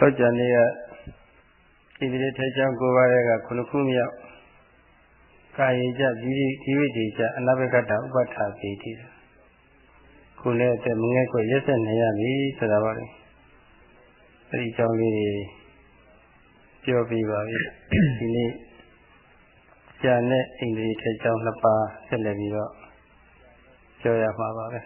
တောကြနေ့ကဣတိရေထေချောင်းကိုပါးရဲ့ကခုနှစ်ခုမြောက်ကာယေကြဒီဒီဝိတေကြအနာဘကတဥပဋ္ဌာပေတိခုလည်းအသက်မငယ်ခွရက်ဆက်နေရပြီဆိုတာပါလေအဲဒီအကြောင်းလေးတွေပြောပြပါပြီဒီနေ့ကြာနဲ့ဣန္ဒြေထေချောင်းနှစ်ပါးဆက်လက်ပြီးတော့ပြောရမှာပါပဲ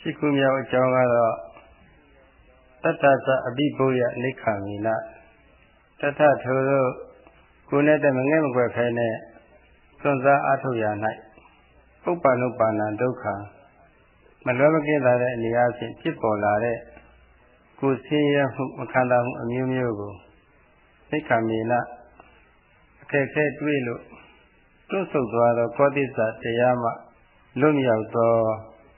ရှိခုမြောက်အကြောင်းကတော့ တတ္တသအပိဘုယအိခာမိနတထထိုတို့ကိုယ်နဲ့တမငဲ့မကွယ်ဖဲနဲ့စွန့်စားအားထုတ်ရ၌ဥပ္ပနုပါဏဒုက္ခမလွဲမကင်းလာတဲ့အနေအချင်းဖြစ်ပေါ်လာတဲ့ကိုယ်ဆင်းရဲမှုမခံတာမှုအမျိုးမျိုးကိုသိက္ခာမေနအခက်အခဲတွေ့လို့တွန့်ဆုတ်သွားသောကောတိစ္စတရားမှလွတ်မြောက်သော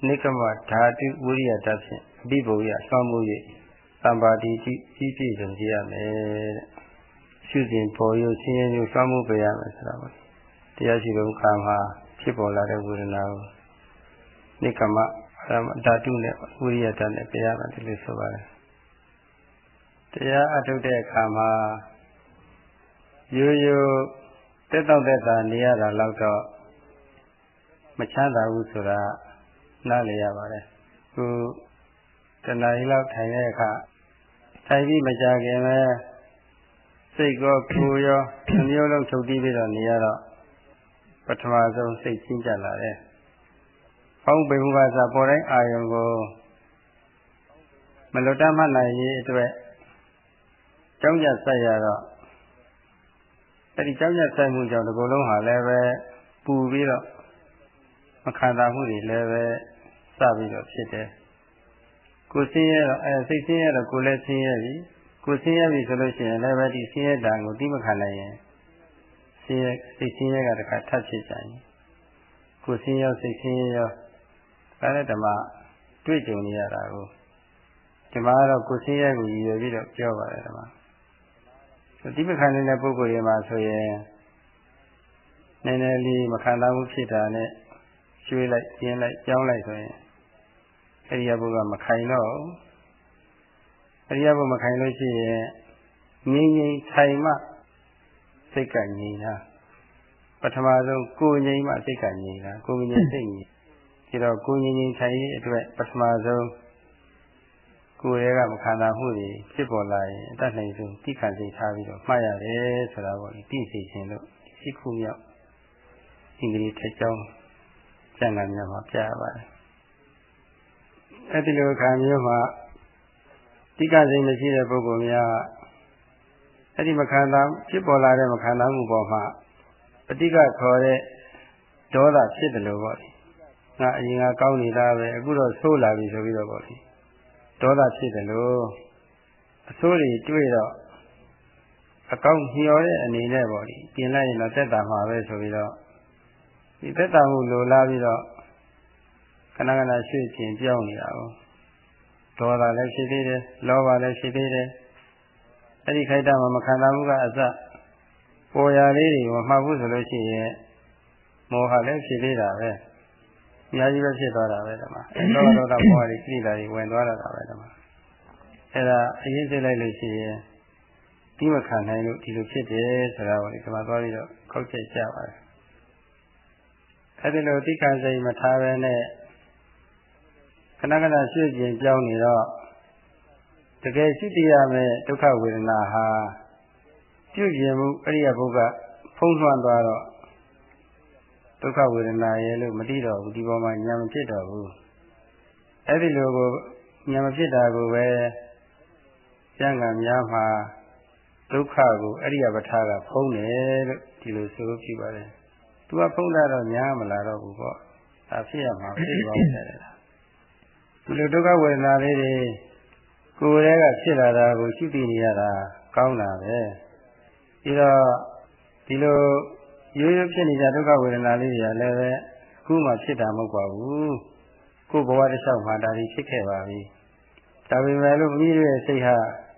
နိကမဓာတုဝိရိယတဖြင့်အဘိဗုယဆွမ်းမှု၍ သံပါတိတိကြီးပြည့်စုံကြရမယ်တဲ့ရှုစဉ်ပေါ်ရဆင်းရဲမျိုးဆွမ်းမှုပြရမယ်ဆိုတာပါတရားရှိတဲ့ခါမှာဖြစ်ပေါ်လာတဲ့ဝေဒနာကိုနိကမဓာတုနဲ့ဝိရိယတနဲ့ပြရမယ်ဒီလိုဆိုပါတယ်တရားအထုတ်တဲ့အခါမှာရိုးရိုးတက်တော့တက်တာနေရတာတော့တော့မချမ်းသာဘူးဆိုတာနားလည်ရပါတယ်ခုတဏှာကြီးလောက်ထိုင်တဲ့အခါ ထိုင်ပြီးမကြခင်ပဲစိတ်ကောကိုယ်ရောအမျိုးလုံးထုတ်ပြီးပြီးတော့နေရတော့ပထမဆုံးစိတ်ချင်းကြလာတယ်။ဘောင်းပေမှုကစားပေါ်တိုင်းအာယုံကိုမလွတ်တတ်မှနိုင်ရေးအတွက်ကြောင်းကြဆက်ရတော့အဲ့ဒီကြောင်းကြဆက်မှုကြောင့်ဒီကုလုံးဟာလည်းပဲပူပြီးတော့မခံတာမှုတွေလည်းပဲစပြီးတော့ဖြစ်တယ် ကိုဆင်းရဲတော့အဲစိတ်ဆင်းရဲတော့ကိုလည်းဆင်းရဲပြီကိုဆင်းရဲပြီဆိုလို့ရှိရင်လည်းပဲဒီဆင်းရဲတာကိုတိမခံနိုင်ရင်ဆင်းရဲစိတ်ဆင်းရဲကတခါထပ်ဖြစ်ကြရင်ကိုဆင်းရဲစိတ်ဆင်းရဲရောဒါနဲ့ဓမ္မတွေ့ကြုံနေရတာကိုဒီမှာတော့ကိုဆင်းရဲကိုရည်ရွယ်ပြီးတော့ပြောပါတယ်ဓမ္မတိမခံနိုင်တဲ့ပုဂ္ဂိုလ်တွေမှာဆိုရင်နည်းနည်းလေးမခံနိုင်မှုဖြစ်တာနဲ့ရွှေ့လိုက်ကျင်းလိုက်ကြောင်းလိုက်ဆိုရင် အရိယဘုကမခိုင်တော့အရိယဘုမခိုင်လို့ရှိရင်ငြိမ်ငြိမ်ထိုင်မှစိတ်ကငြိမ်တာပထမဆုံးကိုငြိမ်မှစိတ်ကငြိမ်တာကိုငြိမ်စိတ်ငြိမ်ဒီတော့ကိုငြိမ်ငြိမ်ထိုင်ရေးအတွက်ပထမဆုံးကိုယ်ရဲ့ကမခံတာမှုတွေဖြစ်ပေါ်လာရင်အတတ်နိုင်ဆုံးတိခံစိတ်ထားပြီးတော့မှားရတယ်ဆိုတာပေါ့ဒီသိစေခြင်းလို့ရှိခုမြောက်အင်္ဂလိပ်ထက်ကြောင်းကျန်တာများမှာပြရပါတယ် အဲ့ဒီလိုခါမျိုးမှာတိကစိတ်မရှိတဲ့ပုဂ္ဂိုလ်များအဲ့ဒီမခံတာဖြစ်ပေါ်လာတဲ့မခံတာမှုပေါ်မှာပဋိကခေါ်တဲ့ဒေါသဖြစ်တယ်လို့ပေါ့လေငါအရင်ကကောင်းနေတာပဲအခုတော့ဆိုးလာပြီဆိုပြီးတော့ပေါ့လေဒေါသဖြစ်တယ်လို့အဆိုးတွေတွေ့တော့အကောင့်ညှော်တဲ့အနေနဲ့ပေါ့လေပြင်လိုက်ရင်တော့တက်တာမှာပဲဆိုပြီးတော့ဒီတက်တာမှုလိုလားပြီးတော့ခ ဏခဏရွှေ့ခြင်းပြောင်းနေတာကိုဒေါသလည်းရှိသေးတယ်လောဘလည်းရှိသေးတယ်အဲ့ဒီခိုက်တာမှာမခံတာမှုကအစပေါ်ရာလေးတွေမမှတ်ဘူးဆိုလို့ရှိရင်မောဟလည်းရှိသေးတာပဲအများကြီးပဲဖြစ်သွားတာပဲဓမ္မအဲလောဘဒေါသမောဟတွေကိလေသာတွေဝင်သွားတာပဲဓမ္မအဲ့ဒါအရင်သိလိုက်လို့ရှိရင်ဒီမခံနိုင်လို့ဒီလိုဖြစ်တယ်ဆိုတာကိုဒီမှာသွားပြီးတော့ခောက်ချက်ကြပါတယ်အဲ့ဒီလိုသိက္ခာစိတ်မထားဘဲနဲ့ ခဏခဏရှင်းကျင်ပြောင်းနေတော့တကယ်ရှိတရားမဲ့ဒုက္ခဝေဒနာဟာပြုကျင်မှုအရိယဘုကဖုံးလွှမ်းသွားတော့ဒုက္ခဝေဒနာရဲ့လို့မသိတော့ဘူးဒီပေါ်မှာညာမဖြစ်တော့ဘူးအဲ့ဒီလိုကိုညာမဖြစ်တာကိုပဲကျမ်းဂန်များမှာဒုက္ခကိုအရိယပဋ္ဌာကဖုံးတယ်လို့ဒီလိုဆိုလို့ပြပါတယ်သူကဖုံးတာတော့ညာမလာတော့ဘူးပေါ့ဒါဖြစ်ရမှာဖြစ်ပါဦးတယ် ဒီလိုဒုက္ခဝေဒနာလေးတွေကိုယ်တည်းကဖြစ်လာတာကိုရှိသိနေရတာကောင်းတာပဲပြီးတော့ဒီလိုရိုးရိုးဖြစ်နေကြဒုက္ခဝေဒနာလေးတွေကလည်းပဲအခုမှဖြစ်တာမဟုတ်ပါဘူးကိုယ်ဘဝတစ်လျှောက်မှာဒါတွေဖြစ်ခဲ့ပါပြီဒါပေမဲ့လို့မိရဲ့စိတ်ဟာ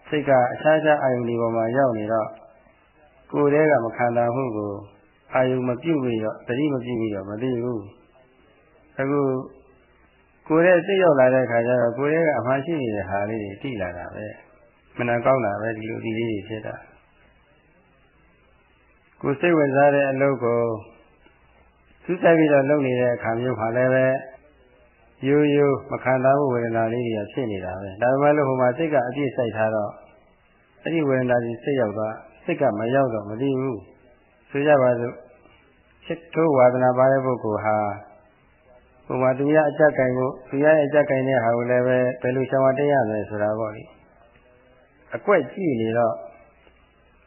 စိတ်ကအခြားခြားအာယုန်ဒီပေါ်မှာရောက်နေတော့ကိုယ်တည်းကမခံတာမှုကိုအာယုန်မပြုတ်ပြီးတော့သတိမပြုတ်ပြီးတော့မသိဘူးအခု ကိုယ်ရဲ့စိတ်ရောက်လာတဲ့ခါကျတော့ကိုယ်ရဲ့အမှန်ရှိနေတဲ့ဟာလေးတွေတိလာတာပဲမနာကောင်းတာပဲဒီလိုဒီလေးတွေဖြစ်တာကိုစိတ်ဝင်စားတဲ့အလုပ်ကိုစူးစိုက်ပြီးတော့လုပ်နေတဲ့အခါမျိုးမှာလည်းပဲရိုးရိုးမခံစားမှုဝေဒနာလေးတွေဖြစ်နေတာပဲဒါပေမဲ့လို့ဟိုမှာစိတ်ကအပြည့်စိုက်ထားတော့အဲ့ဒီဝေဒနာကြီးစိတ်ရောက်သွားစိတ်ကမရောက်တော့မသိဘူးဆိုကြပါစို့စိတ်ထိုးဝါဒနာပါတဲ့ပုဂ္ဂိုလ်ဟာ ဟိုမှာသူရအကြက်ကင်ကိုသူရရဲ့အကြက်ကင်တဲ့ဟာကိုလည်းပဲဘယ်လိုရှောင်ရတရားမယ်ဆိုတာပေါ့လေအကွက်ကြည့်နေတော့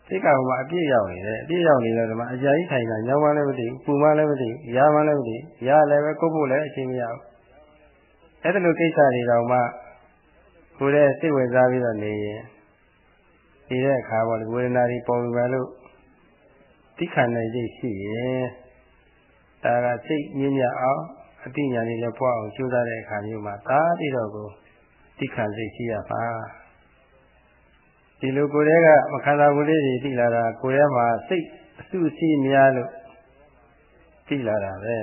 စိတ်ကဟိုမှာအပြည့်ရောက်နေတယ်အပြည့်ရောက်နေတော့ဒီမှာအကြာကြီးထိုင်တာညောင်းမှလည်းမသိဘူးပူမှလည်းမသိဘူးရားမှလည်းမသိဘူးရားလည်းပဲကိုပ်ဖို့လည်းအချိန်မရဘူးအဲ့ဒါလိုကိစ္စတွေတော့မှကိုယ်ရဲ့စိတ်ဝင်စားပြီးတော့နေရင်နေတဲ့အခါပေါ့လေဝေဒနာတွေပေါ်ပြီပဲလို့သိခံနိုင်စိတ်ရှိရင်ဒါကစိတ်မြင့်မြတ်အောင် အတိညာလေးလည်းပွားအောင်ကြိုးစားတဲ့အခါမျိုးမှာသာတိတော့ကိုသိခံစိတ်ရှိရပါဒီလိုကိုယ်တည်းကမခန္ဓာကိုယ်လေးတွေသိလာတာကိုယ်ထဲမှာစိတ်အစုအစည်းများလို့သိလာတာပဲ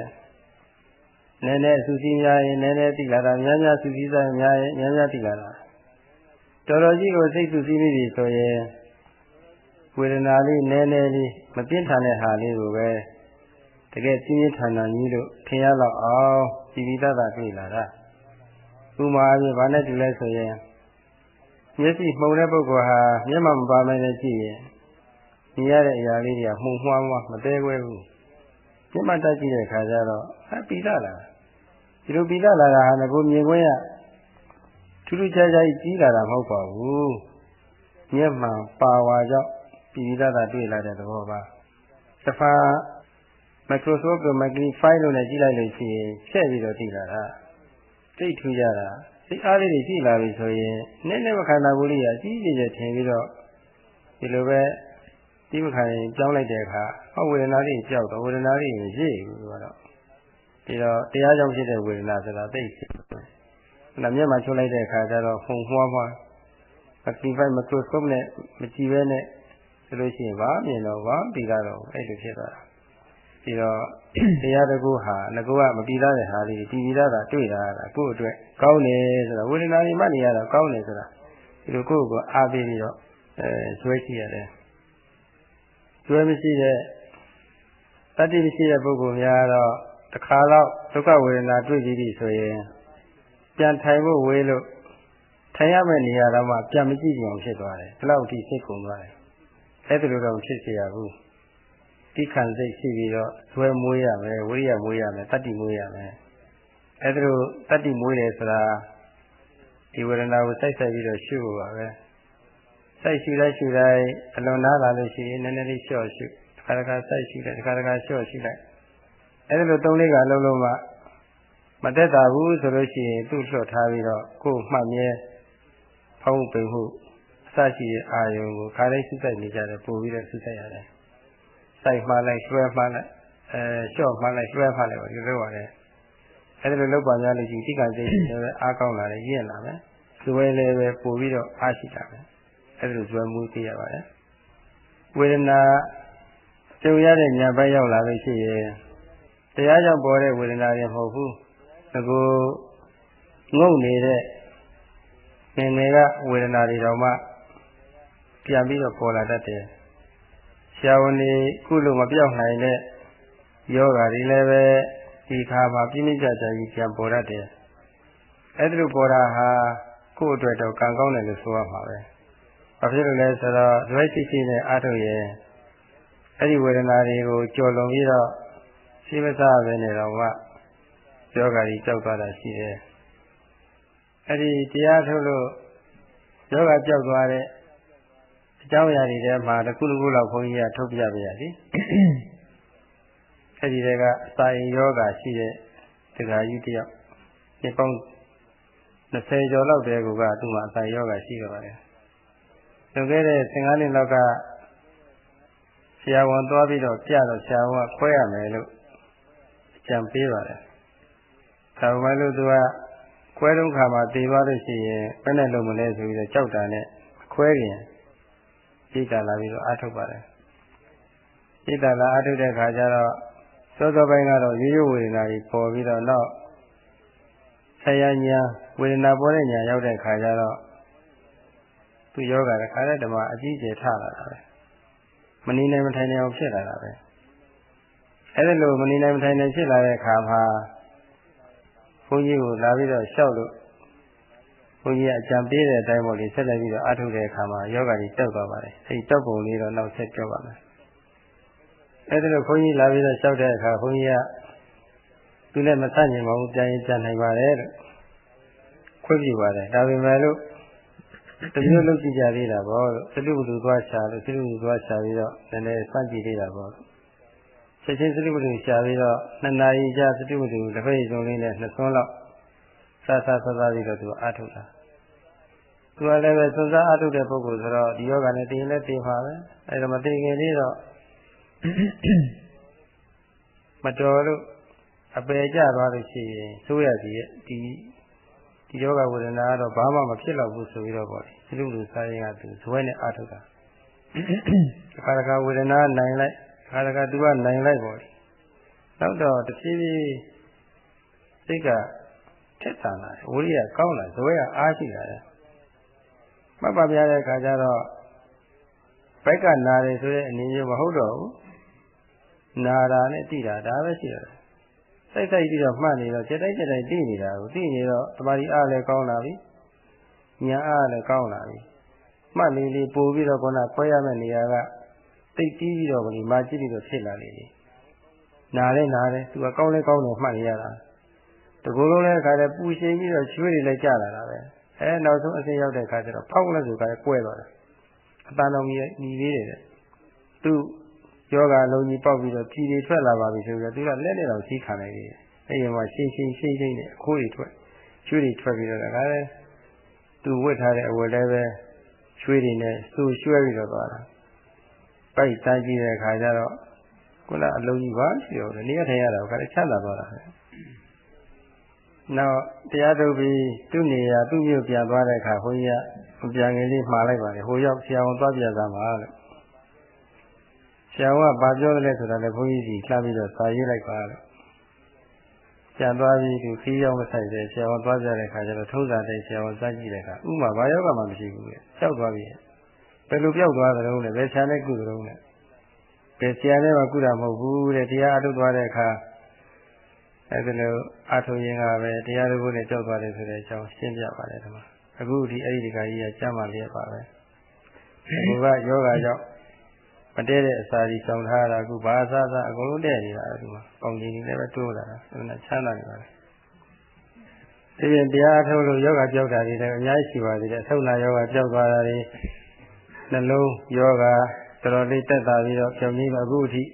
နည်းနည်းအစုစည်းများရင်နည်းနည်းသိလာတာများများစုစည်းစားများရင်များများသိလာတာတော်တော်ကြီးကိုစိတ်စုစည်းနေပြီဆိုရင်ဝေဒနာလေးနည်းနည်းလေးမပြင်းထန်တဲ့ဟာလေးကိုပဲ တကယ်ပြင်းပြင်းထန်ထန်ကြီးလို့ထင်ရတော့အောင်ကြည်ပြီးသားသာတွေ့လာတာဥမာအပြင်ဘာနဲ့တူလဲဆိုရင်မျက်စိမှုံတဲ့ပုဂ္ဂိုလ်ဟာမျက်မှောက်မပါမနဲ့ကြည့်ရင်မြင်ရတဲ့အရာလေးတွေကမှုံမှွားမှွားမသေးခွဲဘူးမျက်မှတ်တတ်ကြည့်တဲ့အခါကျတော့ဟာပိဒလာဒီလိုပိဒလာတာဟာငကိုမြင်ခွင့်ရထူးထူးခြားခြားကြီးလာတာမဟုတ်ပါဘူးမျက်မှန်ပါဝါကြောင့်ပြည်ပြီးသားသာတွေ့လာတဲ့သဘောပါတဖာ Microsoft က Magnify လို့လည်းကြည့်လိုက်လို့ရှိရင်ဖြည့်ပြီးတော့သိလာတာသိထူးကြတာသိအားလေးတွေကြည့်လာပြီဆိုရင်နည်းနည်းမခန္ဓာကိုယ်လေးကအကြီးကြီးကျယ်ထင်ပြီးတော့ဒီလိုပဲဒီမခံရင်ကြောင်းလိုက်တဲ့အခါဟောဝေဒနာလေးကြောက်တော့ဝေဒနာလေးမရှိဘူးဆိုတော့ဒီတော့တရားကြောင့်ဖြစ်တဲ့ဝေဒနာဆိုတာသိရှိတယ်။နာမျက်မှချုပ်လိုက်တဲ့အခါကျတော့ဟုံမှွားမှွား Actify microscope နဲ့မကြည့်ဘဲနဲ့ဆိုလို့ရှိရင်ဘာမြင်တော့ဘာပြီးတော့အဲ့လိုဖြစ်သွားတာ ပြီးတော့တရားတကူဟာငကူကမပြီးသားတဲ့ဟာလေးဒီပြီးသားတာတွေ့တာကကိုယ့်အတွက်ကောင်းတယ်ဆိုတာဝေဒနာတွေမှနေရတော့ကောင်းတယ်ဆိုတာဒီလိုကိုယ့်ကိုအားပေးပြီးတော့အဲဆွဲရှိရတယ်ဆွဲမရှိတဲ့တတိမရှိတဲ့ပုဂ္ဂိုလ်များတော့တစ်ခါတော့ဒုက္ခဝေဒနာတွေ့ကြည့်ပြီဆိုရင်ပြန်ထိုင်ဖို့ဝေးလို့ထိုင်ရမယ့်နေရာတော့မှပြန်မကြည့်ကြအောင်ဖြစ်သွားတယ်ဒီလောက်ထိစိတ်ကုန်သွားတယ်အဲ့ဒါလိုတော့ဖြစ်เสียဘူး တိခံစိတ်ရှိပြီးတော့ဇွဲမွေးရမယ်ဝိရိယမွေးရမယ်တတ္တိမွေးရမယ်အဲ့ဒါလိုတတ္တိမွေးတယ်ဆိုတာဒီဝေဒနာကိုစိုက်ဆိုင်ပြီးတော့ရှုဖို့ပါပဲစိုက်ရှုလိုက်ရှုလိုက်အလွန်နာလာလို့ရှိရင်နည်းနည်းလေးလျှော့ရှုတစ်ခါတစ်ခါစိုက်ရှုလိုက်တစ်ခါတစ်ခါလျှော့ရှုလိုက်အဲ့ဒါလိုသုံးလေးကလုံးလုံးမှမတက်တာဘူးဆိုလို့ရှိရင်သူ့လျှော့ထားပြီးတော့ကိုယ်မှတ်မြဲဖောင်းပိန်မှုအစရှိတဲ့အာယုံကိုခါလေးစုစိုက်နေကြတယ်ပို့ပြီးတော့စုစိုက်ရတယ် စိုက်မှလိုက်ရွှဲမှလိုက်အဲလျှော့မှလိုက်ရွှဲမှလိုက်ပါဒီလိုလုပ်ရတယ်အဲဒီလိုလုပ်ပါများလို့ရှိရင်တိကစိတ်လည်းပဲအားကောင်းလာတယ်ရင့်လာမယ်ဇွဲလည်းပဲပို့ပြီးတော့အားရှိတာပဲအဲဒီလိုဇွဲမှုသိရပါတယ်ဝေဒနာကြုံရတဲ့ညာဘက်ရောက်လာလို့ရှိရင်တရားကြောင့်ပေါ်တဲ့ဝေဒနာတွေမဟုတ်ဘူးငကိုငုံနေတဲ့ငင်ငယ်ကဝေဒနာတွေတော့မှပြန်ပြီးတော့ပေါ်လာတတ်တယ်ဆ ရာဝန်တွေကုလို့မပြောက်နိုင်တဲ့ယောဂါတွေလည်းပဲဒီခါမှာပြင်းပြကြကြကြီးပြန်ပေါ်တတ်တယ်အဲ့ဒါလိုပေါ်တာဟာကိုယ့်အတွက်တော့ကံကောင်းတယ်လို့ဆိုရမှာပဲဘာဖြစ်လို့လဲဆိုတော့ဇွဲရှိရှိနဲ့အားထုတ်ရင်အဲ့ဒီဝေဒနာတွေကိုကြော်လွန်ပြီးတော့ရှိမစားပဲနေတော့မှယောဂါကြီးကြောက်သွားတာရှိတယ်အဲ့ဒီတရားထုတ်လို့ယောဂကြောက်သွားတဲ့ အကြောင်းအရာတွေထဲမှာတစ်ခုတစ်ခုလောက်ခွန်ကြီးကထုတ်ပြပြရစီအဲ့ဒီတွေကစာရင်ယောဂရှိတဲ့တရားကြီးတယောက်ဒီပေါင်း20ကျော်လောက်တည်းကသူ့မှာစာယောဂရှိကြပါတယ်လွန်ခဲ့တဲ့15နှစ်လောက်ကဆရာဝန်သွားပြီးတော့ပြတော့ဆရာဝန်ကခွဲရမယ်လို့ကြံပေးပါတယ်ဒါပေမဲ့လို့သူကခွဲတုန်းခါမှာတည်သွားလို့ရှိရင်ဘယ်နဲ့လုံးမလဲဆိုပြီးတော့ကြောက်တာနဲ့ခွဲရင် ဣဒ္ဓလာပြီးတော့အာထုတ်ပါတယ်ဣဒ္ဓလာအာထုတ်တဲ့ခါကျတော့စောစောပိုင်းကတော့ရိုးရိုးဝေဒနာကြီးပေါ်ပြီးတော့နောက်ဆရာညာဝေဒနာပေါ်တဲ့ညာရောက်တဲ့ခါကျတော့သူယောဂတခါတည်းဓမ္မအကြီးကျယ်ထလာတာပဲမနေနိုင်မထိုင်နိုင်အောင်ဖြစ်လာတာပဲအဲ့ဒါလိုမနေနိုင်မထိုင်နိုင်ဖြစ်လာတဲ့အခါမှာဘုန်းကြီးကိုလာပြီးတော့လျှောက်လို့ ဘုန်းကြီးကအကြံပေးတဲ့အတိုင်းပေါ့လေဆက်လက်ပြီးတော့အားထုတ်တဲ့အခါမှာယောဂကြီးတောက်သွားပါတယ်အဲဒီတောက်ပုံလေးတော့နောက်ဆက်ပြောပါမယ်အဲ့ဒါလိုဘုန်းကြီးလာပြီးတော့လျှောက်တဲ့အခါဘုန်းကြီးကသူနဲ့မဆန့်ကျင်ပါဘူးပြန်ရင်ကြံနိုင်ပါတယ်လို့ခွင့်ပြုပါတယ်ဒါပေမဲ့လို့တမျိုးလုပ်ကြည့်ကြသေးတာပေါ့လို့သတိဝတ္ထုသွားရှာလို့သတိဝတ္ထုသွားရှာပြီးတော့နည်းနည်းစမ်းကြည့်သေးတာပေါ့ချက်ချင်းသတိဝတ္ထုရှာပြီးတော့နှစ်နာရီကြာသတိဝတ္ထုတစ်ဖက်စုံလေးနဲ့နှစ်ဆွန်းလောက် စသသသပြီးတော့သူအားထုတ်တာသူကလည်းပဲစွန်စားအားထုတ်တဲ့ပုဂ္ဂိုလ်ဆိုတော့ဒီယောဂနဲ့တင်လည်းတင်ပါပဲအဲဒါမတင်ခင်လေးတော့မတော်လို့အပယ်ကျသွားလို့ရှိရင်ဆိုးရစီရဲ့ဒီဒီယောဂဝေဒနာကတော့ဘာမှမဖြစ်တော့ဘူးဆိုပြီးတော့ပေါ့ဒီလူလူစားရင်ကသူဇွဲနဲ့အာထုတ်တာအခါတခါဝေဒနာနိုင်လိုက်အခါတခါသူကနိုင်လိုက်ပေါ့နောက်တော့တဖြည်းဖြည်းစိတ်က ထက်သန်လာတယ်ဝိရိယကောင်းလာဇွဲကအားရှိလာတယ်မှတ်ပါပြတဲ့အခါကျတော့ဘက်ကနာတယ်ဆိုတဲ့အနေမျိုးမဟုတ်တော့ဘူးနာတာနဲ့တိတာဒါပဲရှိတယ်စိုက်စိုက်ပြီးတော့မှတ်နေတော့စိတ်တိုင်းစိတ်တိုင်းသိနေတာကိုသိနေတော့တမာရီအားလည်းကောင်းလာပြီညာအားလည်းကောင်းလာပြီမှတ်နေလေပို့ပြီးတော့ခုနခွဲရမယ့်နေရာကတိတ်တီးပြီးတော့ဒီမှာကြည့်ပြီးတော့ဖြစ်လာလေလေနာလဲနာတယ်သူကကောင်းလဲကောင်းတယ်မှတ်နေရတာ တကူလုံးလည်းခါတယ်ပူရှင်ပြီးတော့ချွေးတွေလည်းကျလာတာပဲအဲနောက်ဆုံးအစင်းရောက်တဲ့ခါကျတော့ဖောက်လက်ဆိုကလည်းကွဲသွားတယ်အတန်တော်ကြီးညီလေးတယ်သူယောဂလုံးကြီးပေါက်ပြီးတော့ဖြီတွေထွက်လာပါပြီဆိုတော့သူကလက်နဲ့တော့စီးခံလိုက်တယ်အဲ့ဒီမှာရှင်းရှင်းရှင်းရှင်းနဲ့အခိုးတွေထွက်ချွေးတွေထွက်ပြီးတော့ဒါကလည်းသူဝတ်ထားတဲ့အဝတ်လည်းပဲချွေးတွေနဲ့စူရွှဲပြီးတော့သွားတာပိုက်တန်းကြည့်တဲ့အခါကျတော့ခုနအလုံးကြီးပါရှိတော့နေရာထိုင်ရတာကလည်းချမ်းသာသွားတာပဲ နောက်တရားထုတ်ပြီးသူ့နေရာသူ့မြို့ပြန်သွားတဲ့အခါခွန်ကြီးကပြန်ငယ်လေးမှားလိုက်ပါလေဟိုရောက်ဆရာဝန်သွားပြသမှာလို့ဆရာဝန်ကဘာပြောတယ်လဲဆိုတာလည်းခွန်ကြီးစီလှမ်းပြီးတော့စာရေးလိုက်ပါလို့ပြန်သွားပြီးသူခီးရောက်မဆိုင်တဲ့ဆရာဝန်သွားပြတဲ့အခါကျတော့ထုံးစံတဲ့ဆရာဝန်စမ်းကြည့်တဲ့အခါဥမာဘာယောဂမှမရှိဘူးလေကြောက်သွားပြီဘယ်လိုပြောက်သွားကြုံလဲဘယ်ဆရာနဲ့ကုကြုံလဲဘယ်ဆရာနဲ့မှကုတာမဟုတ်ဘူးတဲ့တရားအထုတ်သွားတဲ့အခါ အဲဒီလိုအထုံရင်ကပဲတရားတော်ကိုနဲ့ကြောက်သွားတယ်ဆိုတဲ့အကြောင်းရှင်းပြပါတယ်ဒီမှာအခုဒီအဲ့ဒီဒီကကြီးကကြားမှလျက်ပါပဲအခုကယောဂကြောင့်မတည့်တဲ့အစာကြီးဆောင်ထားတာအခုဘာသာသာအကုန်လုံးတည့်နေတာဒီမှာပေါင်ကြီးနေလည်းပဲတိုးလာတာအဲ့ဒါချမ်းသာနေပါလေဒီပြင်တရားထုတ်လို့ယောဂကြောက်တာတွေလည်းအများကြီးရှိပါသေးတယ်အထုနာယောဂကြောက်သွားတာတွေနှလုံးယောဂတော်တော်လေးတက်တာပြီးတော့ပြုံကြီးအခုအထိမ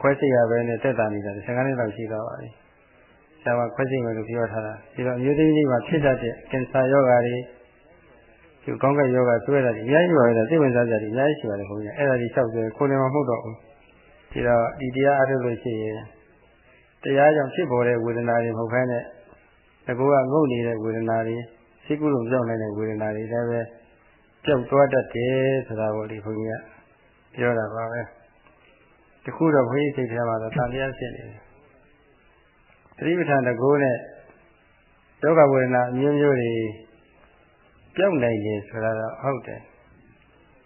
ခွဲစိတ်ရပဲနဲ့တက်တာနေတာ15နှစ်လောက်ရှိသွားပါပြီ။ဒါမှခွဲစိတ်မယ်လို့ပြောထားတာ။ဒီတော့အမျိုးသမီးမှာဖြစ်တတ်တဲ့ကင်ဆာယောဂါတွေဒီကောင်းကင်ယောဂဆွဲတာဒီအများကြီးပါပဲသိဝင်စားကြတယ်အများကြီးရှိပါတယ်ခင်ဗျာအဲ့ဒါဒီလျှောက်တယ်ကိုယ်လည်းမဟုတ်တော့ဘူးဒီတော့ဒီတရားအားထုတ်လို့ရှိရင်တရားကြောင့်ဖြစ်ပေါ်တဲ့ဝေဒနာတွေမဟုတ်ဘဲနဲ့တကူကငုတ်နေတဲ့ဝေဒနာတွေစိတ်ကူးလုံးကြောက်နေတဲ့ဝေဒနာတွေလည်းပဲကြောက်သွားတတ်တယ်ဆိုတာကိုဒီခွန်ကြီးကပြောတာပါပဲ တခုတော့ဘုန်းကြီးစိတ်ထဲမှာတော့တန်တရားဖြစ်နေတယ်သတိပဋ္ဌာန်တကူနဲ့ယောဂဝေဒနာအမျိုးမျိုးတွေပြောက်နိုင်တယ်ဆိုတာတော့ဟုတ်တယ်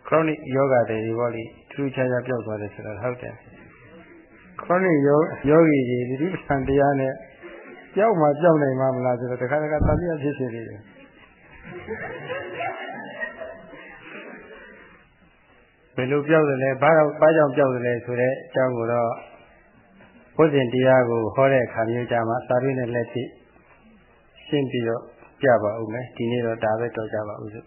chronic ယောဂတွေဒီဘောလိထူးခြားခြားပြောက်သွားတယ်ဆိုတာဟုတ်တယ် chronic ယောယောဂီတွေဒီဒီပ္ပံတရားနဲ့ပြောက်မှပြောက်နိုင်မှာမလားဆိုတော့တခါတခါသတိအဖြစ်ဖြစ်နေတယ် ဘယ်လိုပြောက်တယ်လဲဘာတော့ဘာကြောင့်ပြောက်တယ်လဲဆိုတဲ့အကြောင်းကိုတော့ဘုဇင်တရားကိုဟောတဲ့အခါမျိုးကြမှာသာရိနဲ့လက်ရှိရှင်းပြီးတော့ပြပါဦးမယ်ဒီနေ့တော့ဒါပဲတော့ကြပါဦးစို့